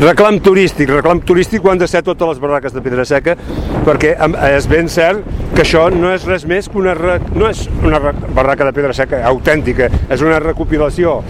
Reclam turístic. Reclam turístic ho han de ser totes les barraques de pedra seca perquè és ben cert que això no és res més que una... no és una barraca de pedra seca autèntica, és una recopilació